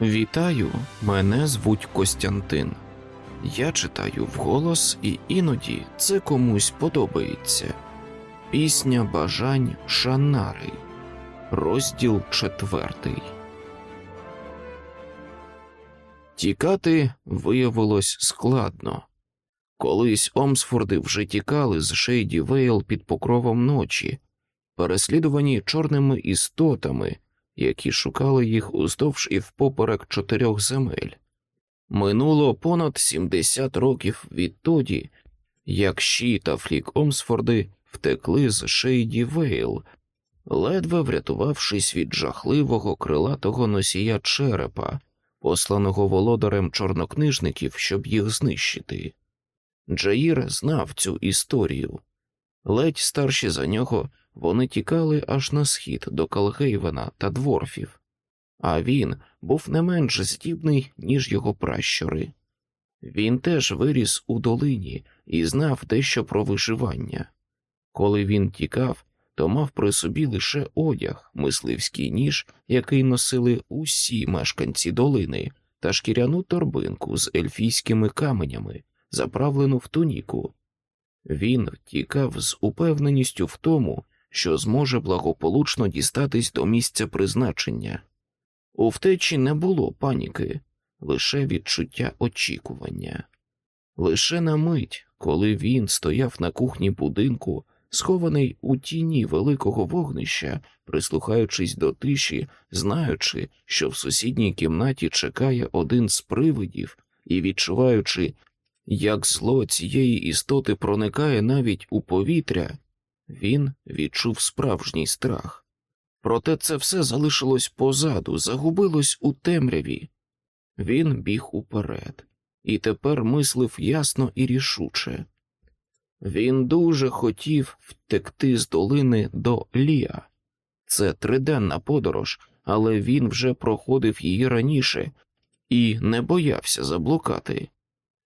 Вітаю, мене звуть Костянтин. Я читаю вголос, і іноді це комусь подобається. Пісня бажань Шанари, розділ четвертий. Тікати виявилось складно. Колись Омсфорди вже тікали з Шейді Вейл під покровом ночі, переслідувані чорними істотами, які шукали їх уздовж і впоперек чотирьох земель. Минуло понад 70 років відтоді, як Ші та Флік Омсфорди втекли з Шейді Вейл, ледве врятувавшись від жахливого крилатого носія черепа, посланого володарем чорнокнижників, щоб їх знищити. Джаїр знав цю історію. Ледь старші за нього вони тікали аж на схід до Калгейвена та дворфів, а він був не менш здібний, ніж його пращури. Він теж виріс у долині і знав дещо про виживання. Коли він тікав, то мав при собі лише одяг, мисливський ніж, який носили усі мешканці долини, та шкіряну торбинку з ельфійськими каменями, заправлену в туніку. Він тікав з упевненістю в тому, що зможе благополучно дістатись до місця призначення. У втечі не було паніки, лише відчуття очікування. Лише на мить, коли він стояв на кухні будинку, схований у тіні великого вогнища, прислухаючись до тиші, знаючи, що в сусідній кімнаті чекає один з привидів, і відчуваючи, як зло цієї істоти проникає навіть у повітря, він відчув справжній страх. Проте це все залишилось позаду, загубилось у темряві. Він біг уперед, і тепер мислив ясно і рішуче. Він дуже хотів втекти з долини до Ліа. Це триденна подорож, але він вже проходив її раніше і не боявся заблукати.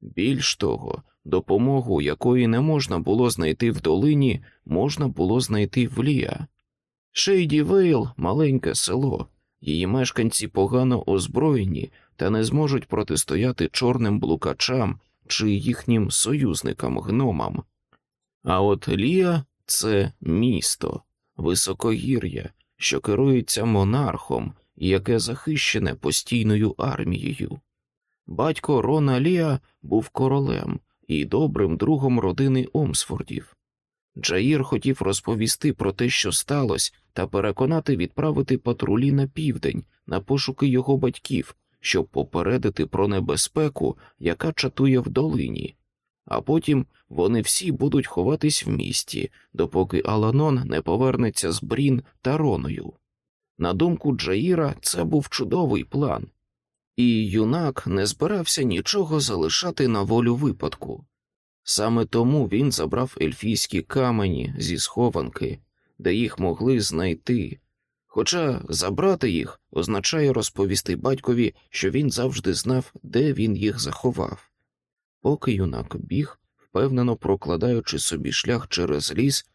Більш того, допомогу, якої не можна було знайти в долині, можна було знайти в Ліа. Шейді Вейл маленьке село, її мешканці погано озброєні та не зможуть протистояти чорним блукачам чи їхнім союзникам гномам. А от Лія це місто, високогір'я, що керується монархом і яке захищене постійною армією. Батько Рона Ліа був королем і добрим другом родини Омсфордів. Джаїр хотів розповісти про те, що сталося, та переконати відправити патрулі на південь на пошуки його батьків, щоб попередити про небезпеку, яка чатує в долині, а потім вони всі будуть ховатись в місті, допоки Аланон не повернеться з Брін та Роною. На думку Джаїра, це був чудовий план, і юнак не збирався нічого залишати на волю випадку. Саме тому він забрав ельфійські камені зі схованки, де їх могли знайти, хоча забрати їх означає розповісти батькові, що він завжди знав, де він їх заховав. Поки юнак біг, впевнено прокладаючи собі шлях через ліс,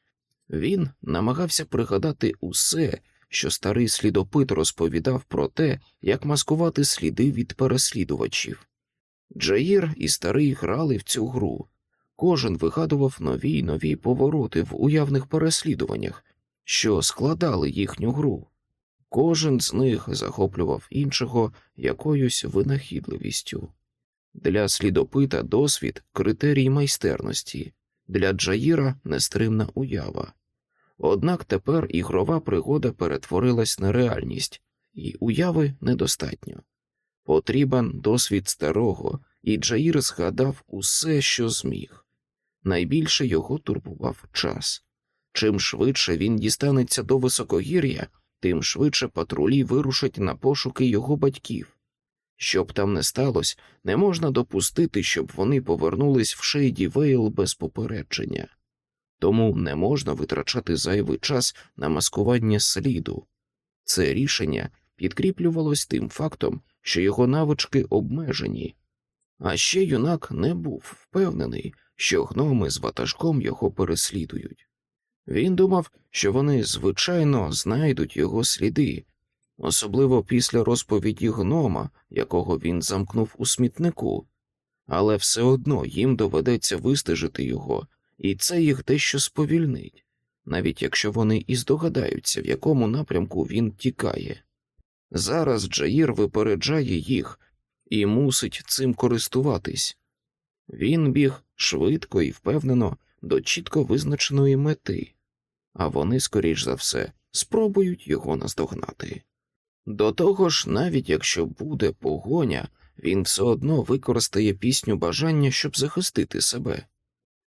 він намагався пригадати усе, що старий слідопит розповідав про те, як маскувати сліди від переслідувачів. Джаїр і старий грали в цю гру. Кожен вигадував нові й нові повороти в уявних переслідуваннях, що складали їхню гру. Кожен з них захоплював іншого якоюсь винахідливістю. Для слідопита досвід критерій майстерності, для Джаїра нестримна уява. Однак тепер ігрова пригода перетворилась на реальність, і уяви недостатньо. Потрібен досвід старого, і Джаїр згадав усе, що зміг. Найбільше його турбував час. Чим швидше він дістанеться до високогір'я, тим швидше патрулі вирушать на пошуки його батьків. Щоб там не сталося, не можна допустити, щоб вони повернулись в Шейді Вейл без попередження, тому не можна витрачати зайвий час на маскування сліду. Це рішення підкріплювалось тим фактом, що його навички обмежені, а ще юнак не був впевнений, що гноми з ватажком його переслідують. Він думав, що вони, звичайно, знайдуть його сліди, особливо після розповіді гнома, якого він замкнув у смітнику, але все одно їм доведеться вистежити його, і це їх дещо сповільнить, навіть якщо вони і здогадаються, в якому напрямку він тікає. Зараз Джаїр випереджає їх і мусить цим користуватись. Він біг швидко і впевнено до чітко визначеної мети, а вони, скоріш за все, спробують його наздогнати. До того ж, навіть якщо буде погоня, він все одно використає пісню бажання, щоб захистити себе.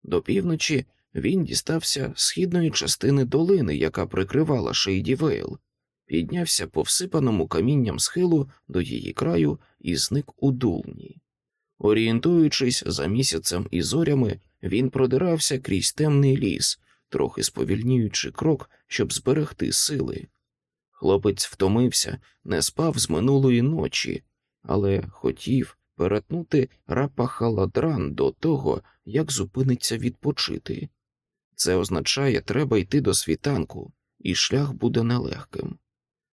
До півночі він дістався східної частини долини, яка прикривала Шейді Вейл, піднявся по всипаному камінням схилу до її краю і зник у дулні. Орієнтуючись за місяцем і зорями, він продирався крізь темний ліс, трохи сповільнюючи крок, щоб зберегти сили. Хлопець втомився, не спав з минулої ночі, але хотів перетнути рапахаладран до того, як зупиниться відпочити. Це означає, треба йти до світанку, і шлях буде нелегким.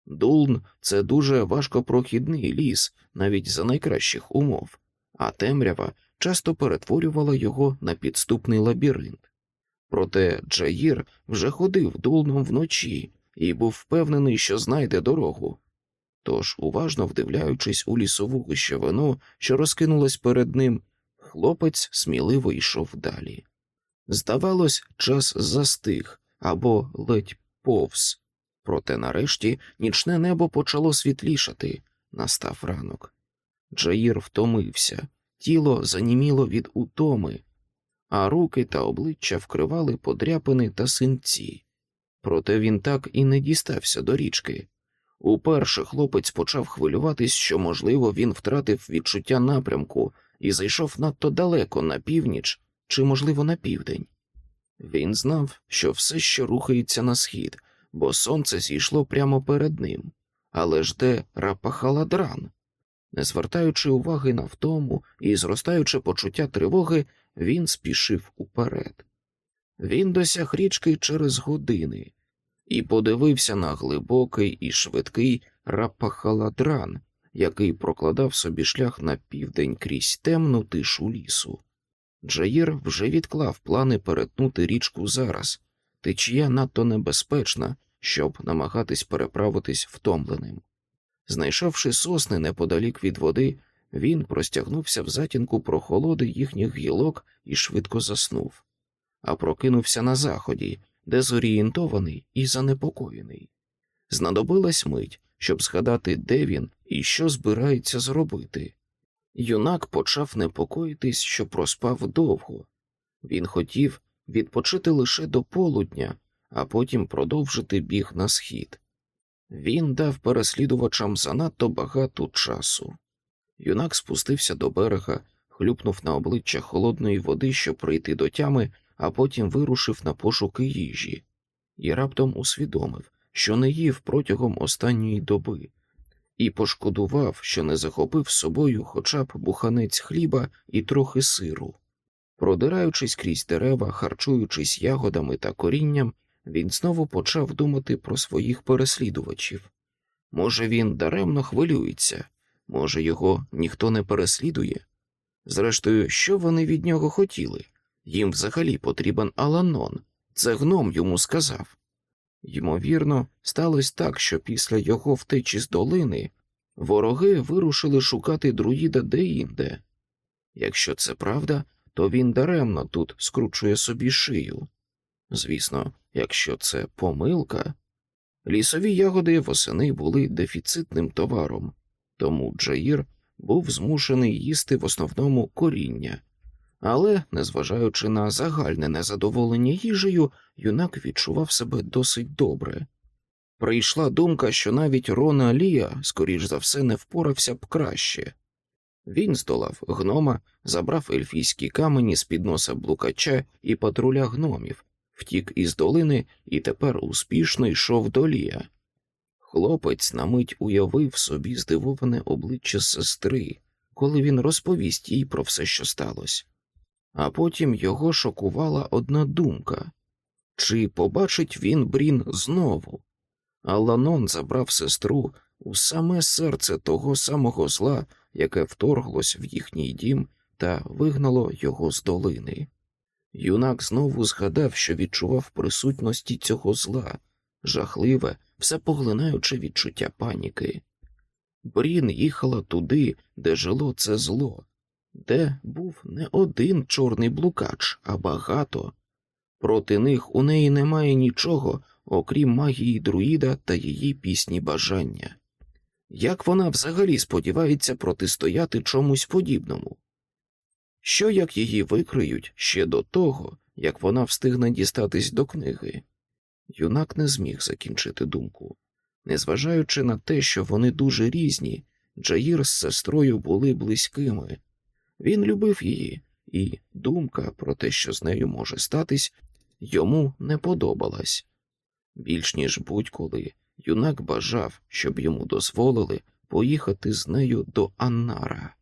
Дулн це дуже важкопрохідний ліс, навіть за найкращих умов, а темрява часто перетворювала його на підступний лабіринт. Проте Джаїр вже ходив дулном вночі і був впевнений, що знайде дорогу. Тож, уважно вдивляючись у лісову гущавину, що розкинулась перед ним, хлопець сміливо йшов далі. Здавалось, час застиг або ледь повз, проте нарешті нічне небо почало світлішати, настав ранок. Джаїр втомився, тіло заніміло від утоми, а руки та обличчя вкривали подряпини та синці. Проте він так і не дістався до річки. Уперше хлопець почав хвилюватись, що, можливо, він втратив відчуття напрямку і зайшов надто далеко на північ чи, можливо, на південь. Він знав, що все ще рухається на схід, бо сонце зійшло прямо перед ним, але ж де рапахаладран. Не звертаючи уваги на втому і зростаючи почуття тривоги, він спішив уперед. Він досяг річки через години і подивився на глибокий і швидкий рапахаладран, який прокладав собі шлях на південь крізь темну тишу лісу. Джаїр вже відклав плани перетнути річку зараз, течія надто небезпечна, щоб намагатись переправитись втомленим. Знайшовши сосни неподалік від води, він простягнувся в затінку прохолоди їхніх гілок і швидко заснув, а прокинувся на заході, дезорієнтований і занепокоєний. Знадобилась мить, щоб згадати, де він і що збирається зробити. Юнак почав непокоїтись, що проспав довго. Він хотів відпочити лише до полудня, а потім продовжити біг на схід. Він дав переслідувачам занадто багато часу. Юнак спустився до берега, хлюпнув на обличчя холодної води, щоб прийти до тями, а потім вирушив на пошуки їжі, і раптом усвідомив, що не їв протягом останньої доби, і пошкодував, що не захопив з собою хоча б буханець хліба і трохи сиру. Продираючись крізь дерева, харчуючись ягодами та корінням, він знову почав думати про своїх переслідувачів. Може, він даремно хвилюється, може, його ніхто не переслідує. Зрештою, що вони від нього хотіли? Їм взагалі потрібен Аланон, це гном йому сказав. Ймовірно, сталося так, що після його втечі з долини вороги вирушили шукати друїда деінде. Якщо це правда, то він даремно тут скручує собі шию. Звісно, якщо це помилка, лісові ягоди восени були дефіцитним товаром, тому Джаїр був змушений їсти в основному коріння, але, незважаючи на загальне незадоволення їжею, юнак відчував себе досить добре. Прийшла думка, що навіть Рона Лія, скоріш за все, не впорався б краще. Він здолав гнома, забрав ельфійські камені з під носа блукача і патруля гномів, втік із долини і тепер успішно йшов до Лія. Хлопець на мить уявив собі здивоване обличчя сестри, коли він розповість їй про все, що сталося. А потім його шокувала одна думка чи побачить він Брін знову? Аланон забрав сестру у саме серце того самого зла, яке вторглось в їхній дім та вигнало його з долини. Юнак знову згадав, що відчував присутності цього зла, жахливе, всепоглинаюче відчуття паніки. Брін їхала туди, де жило це зло, де був не один чорний блукач, а багато. Проти них у неї немає нічого, окрім магії друїда та її пісні бажання. Як вона взагалі сподівається протистояти чомусь подібному? Що як її викриють ще до того, як вона встигне дістатись до книги? Юнак не зміг закінчити думку. Незважаючи на те, що вони дуже різні, Джаїр з сестрою були близькими. Він любив її, і думка про те, що з нею може статись, йому не подобалась. Більш ніж будь-коли юнак бажав, щоб йому дозволили поїхати з нею до Аннара.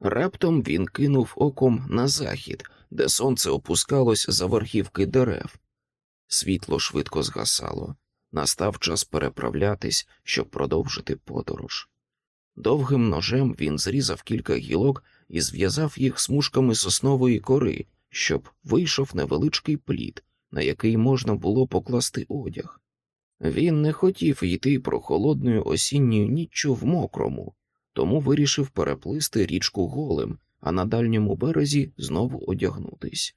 Раптом він кинув оком на захід, де сонце опускалось за верхівки дерев. Світло швидко згасало, настав час переправлятись, щоб продовжити подорож. Довгим ножем він зрізав кілька гілок і зв'язав їх смужками соснової кори, щоб вийшов невеличкий плід, на який можна було покласти одяг. Він не хотів йти прохолодною осінньою ніччю в мокрому, тому вирішив переплисти річку голим, а на дальньому березі знову одягнутись.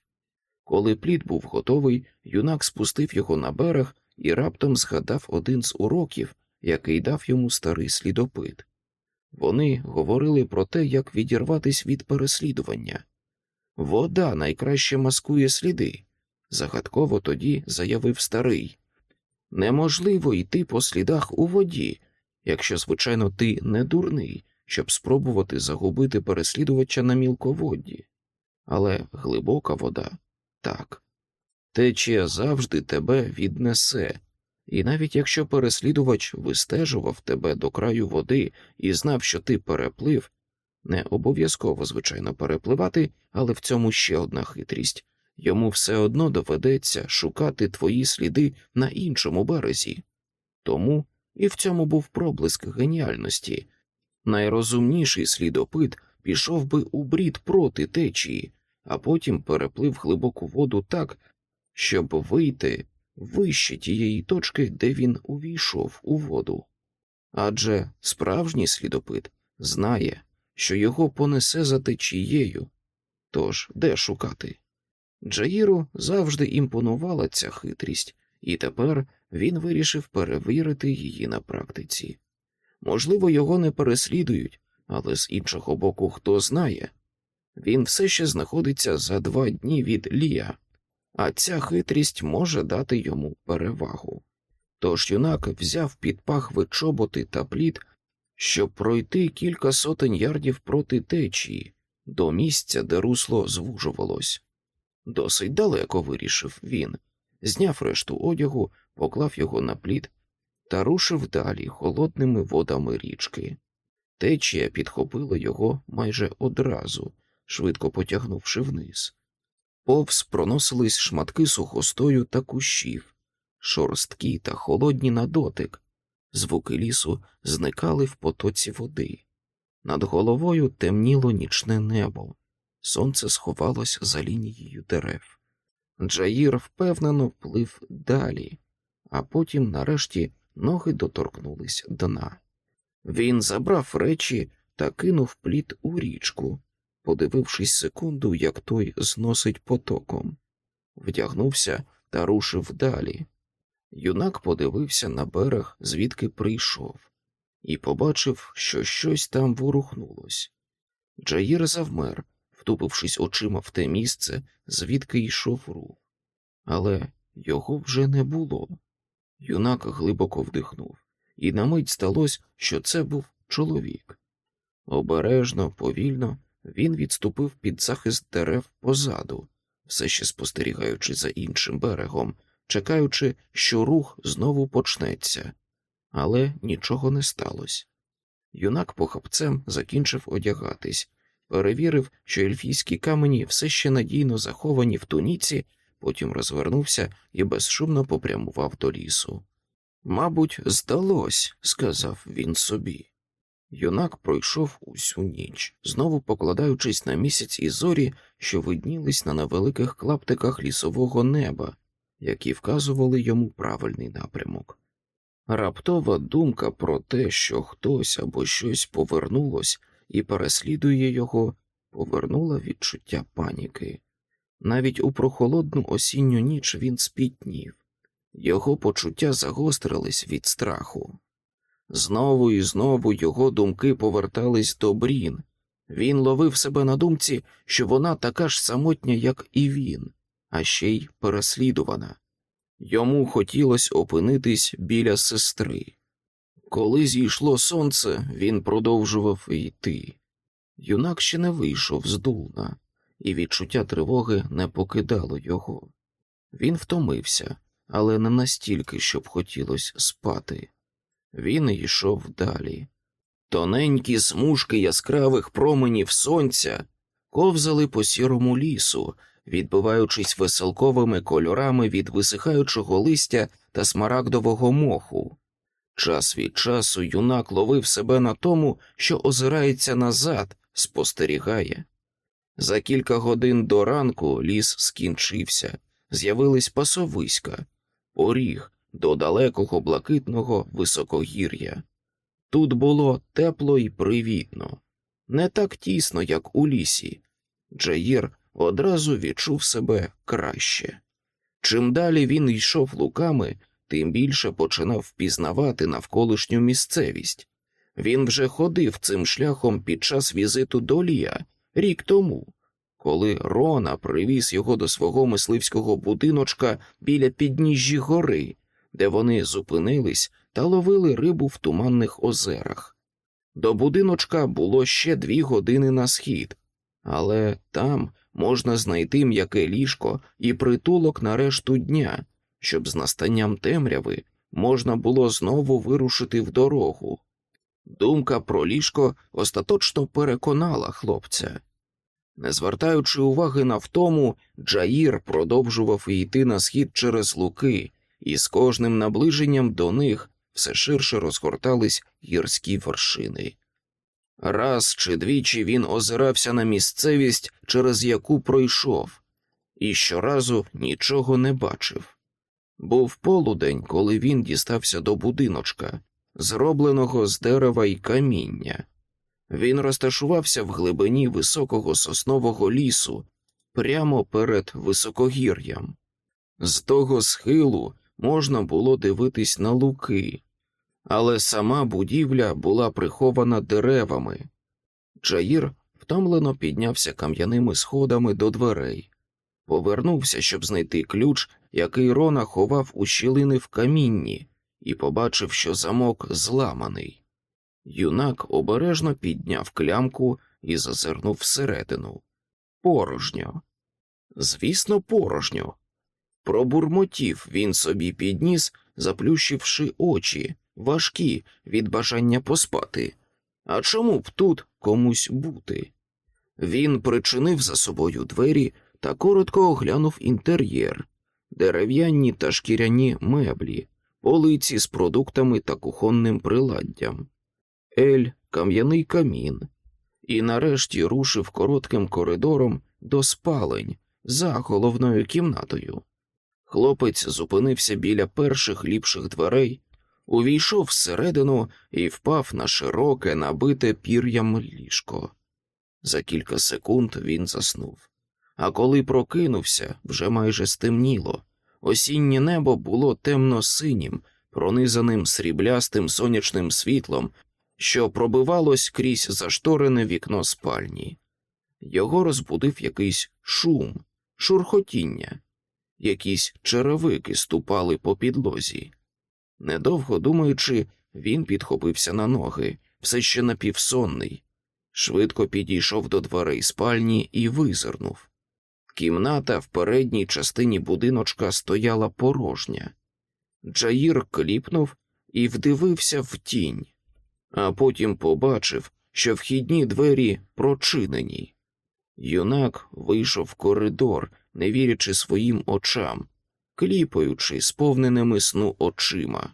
Коли плід був готовий, юнак спустив його на берег і раптом згадав один з уроків, який дав йому старий слідопит. Вони говорили про те, як відірватись від переслідування. Вода найкраще маскує сліди, загадково тоді заявив старий. Неможливо йти по слідах у воді, якщо, звичайно, ти не дурний, щоб спробувати загубити переслідувача на мілководді. Але глибока вода так. Течія завжди тебе віднесе, і навіть якщо переслідувач вистежував тебе до краю води і знав, що ти переплив, не обов'язково, звичайно, перепливати, але в цьому ще одна хитрість йому все одно доведеться шукати твої сліди на іншому березі. Тому і в цьому був проблиск геніальності. Найрозумніший слідопит пішов би у брід проти течії, а потім переплив глибоку воду так, щоб вийти вище тієї точки, де він увійшов у воду. Адже справжній слідопит знає, що його понесе за течією. Тож де шукати? Джаїру завжди імпонувала ця хитрість, і тепер він вирішив перевірити її на практиці. Можливо, його не переслідують, але з іншого боку, хто знає. Він все ще знаходиться за два дні від Лія, а ця хитрість може дати йому перевагу. Тож юнак взяв під пахви чоботи та плід, щоб пройти кілька сотень ярдів проти течії до місця, де русло звужувалось. Досить далеко вирішив він, зняв решту одягу, поклав його на плід та рушив далі холодними водами річки. Течія підхопила його майже одразу, швидко потягнувши вниз. Повз проносились шматки сухостою та кущів, шорсткі та холодні на дотик. Звуки лісу зникали в потоці води. Над головою темніло нічне небо, сонце сховалось за лінією дерев. Джаїр впевнено вплив далі, а потім, нарешті, ноги доторкнулись дна. Він забрав речі та кинув плід у річку, подивившись секунду, як той зносить потоком, вдягнувся та рушив далі. Юнак подивився на берег, звідки прийшов, і побачив, що щось там ворухнулось. Джаїр завмер, втупившись очима в те місце, звідки йшов рух. Але його вже не було. Юнак глибоко вдихнув, і на мить сталося, що це був чоловік. Обережно, повільно він відступив під захист дерев позаду, все ще спостерігаючи за іншим берегом, чекаючи, що рух знову почнеться, але нічого не сталося. Юнак похапцем закінчив одягатись, перевірив, що ельфійські камені все ще надійно заховані в туніці, потім розвернувся і безшумно попрямував до лісу. Мабуть, здалось, сказав він собі. Юнак пройшов усю ніч, знову покладаючись на місяць і зорі, що виднілись на невеликих клаптиках лісового неба, які вказували йому правильний напрямок. Раптова думка про те, що хтось або щось повернулось і переслідує його, повернула відчуття паніки. Навіть у прохолодну осінню ніч він спітнів, його почуття загострились від страху. Знову і знову його думки повертались до Брін. Він ловив себе на думці, що вона така ж самотня, як і він, а ще й переслідувана. Йому хотілося опинитись біля сестри. Коли зійшло сонце, він продовжував йти. Юнак ще не вийшов з дулна, і відчуття тривоги не покидало його. Він втомився, але не настільки, щоб хотілося спати. Він йшов далі. Тоненькі смужки яскравих променів сонця ковзали по сірому лісу, відбиваючись веселковими кольорами від висихаючого листя та смарагдового моху. Час від часу юнак ловив себе на тому, що озирається назад, спостерігає. За кілька годин до ранку ліс скінчився, з'явились пасовиська, поріг до далекого блакитного високогір'я. Тут було тепло і привітно, не так тісно, як у лісі. Джаїр одразу відчув себе краще. Чим далі він йшов луками, тим більше починав впізнавати навколишню місцевість. Він вже ходив цим шляхом під час візиту до Лія рік тому, коли Рона привіз його до свого мисливського будиночка біля підніжжі гори, де вони зупинились та ловили рибу в туманних озерах. До будиночка було ще дві години на схід, але там можна знайти м'яке ліжко і притулок на решту дня, щоб з настанням темряви можна було знову вирушити в дорогу. Думка про ліжко остаточно переконала хлопця. Не звертаючи уваги на втому, Джаїр продовжував йти на схід через луки, і з кожним наближенням до них все ширше розгортались гірські вершини. Раз чи двічі він озирався на місцевість, через яку пройшов, і щоразу нічого не бачив. Був полудень, коли він дістався до будиночка, зробленого з дерева й каміння. Він розташувався в глибині високого соснового лісу, прямо перед високогір'ям. З того схилу можна було дивитись на луки, але сама будівля була прихована деревами. Джаїр втомлено піднявся кам'яними сходами до дверей, повернувся, щоб знайти ключ, який Рона ховав у щілини в камінні, і побачив, що замок зламаний. Юнак обережно підняв клямку і зазирнув всередину. Порожньо. Звісно, порожньо. Пробурмотів він собі підніс, заплющивши очі, важкі від бажання поспати. А чому б тут комусь бути? Він причинив за собою двері та коротко оглянув інтер'єр, дерев'яні та шкіряні меблі, полиці з продуктами та кухонним приладдям, ель, кам'яний камін, і нарешті рушив коротким коридором до спалень за головною кімнатою. Хлопець зупинився біля перших ліпших дверей, увійшов всередину і впав на широке, набите пір'ям ліжко. За кілька секунд він заснув. А коли прокинувся, вже майже стемніло. Осіннє небо було темно-синім, пронизаним сріблястим сонячним світлом, що пробивалось крізь зашторене вікно спальні. Його розбудив якийсь шум, шурхотіння якісь черевики ступали по підлозі. Недовго думаючи, він підхопився на ноги, все ще напівсонний, швидко підійшов до дверей спальні і визирнув. Кімната в передній частині будиночка стояла порожня. Джаїр кліпнув і вдивився в тінь, а потім побачив, що вхідні двері прочинені. Юнак вийшов в коридор не вірячи своїм очам, кліпаючи сповненими сну очима.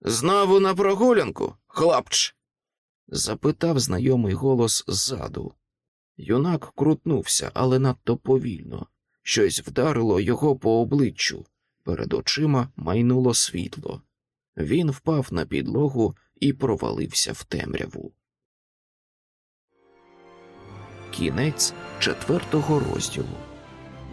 Знову на прогулянку, хлопч? запитав знайомий голос ззаду. Юнак крутнувся, але надто повільно. Щось вдарило його по обличчю. Перед очима майнуло світло. Він впав на підлогу і провалився в темряву. Кінець четвертого розділу.